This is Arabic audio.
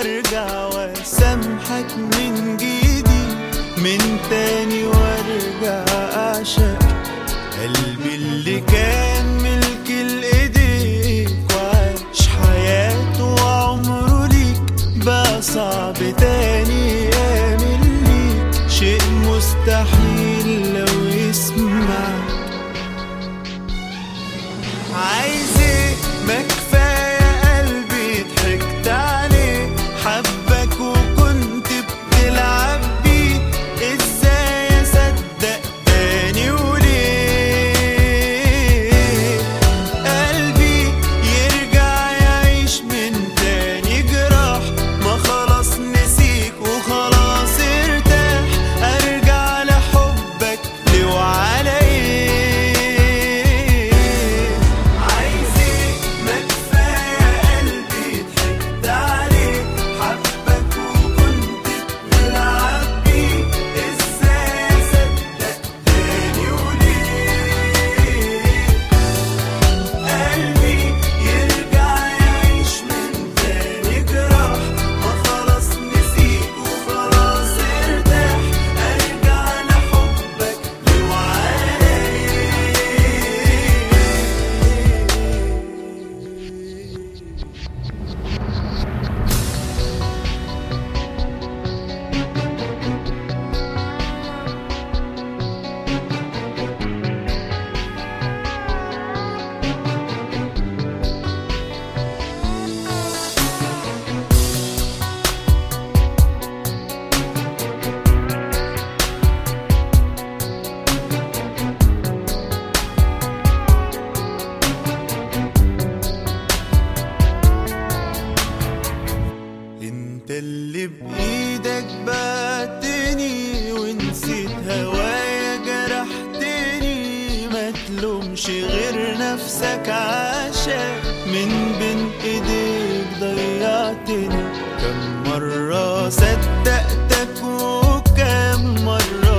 وارجع واسامحك من جديد من تاني وارجع أعشق. قلبي اللي كان ملك الإيديك وعايش حياته وعمره ليك بقى صعب تاني امل ليك. شيء مستحيل لو يسمعك عايز إيه؟ انت اللي بإيدك بعتني ونسيت هوايا جرحتني. ما تلومش غير نفسك عشان من بين إيديك ضيعتني. كم مرة صدقتك وكم مرة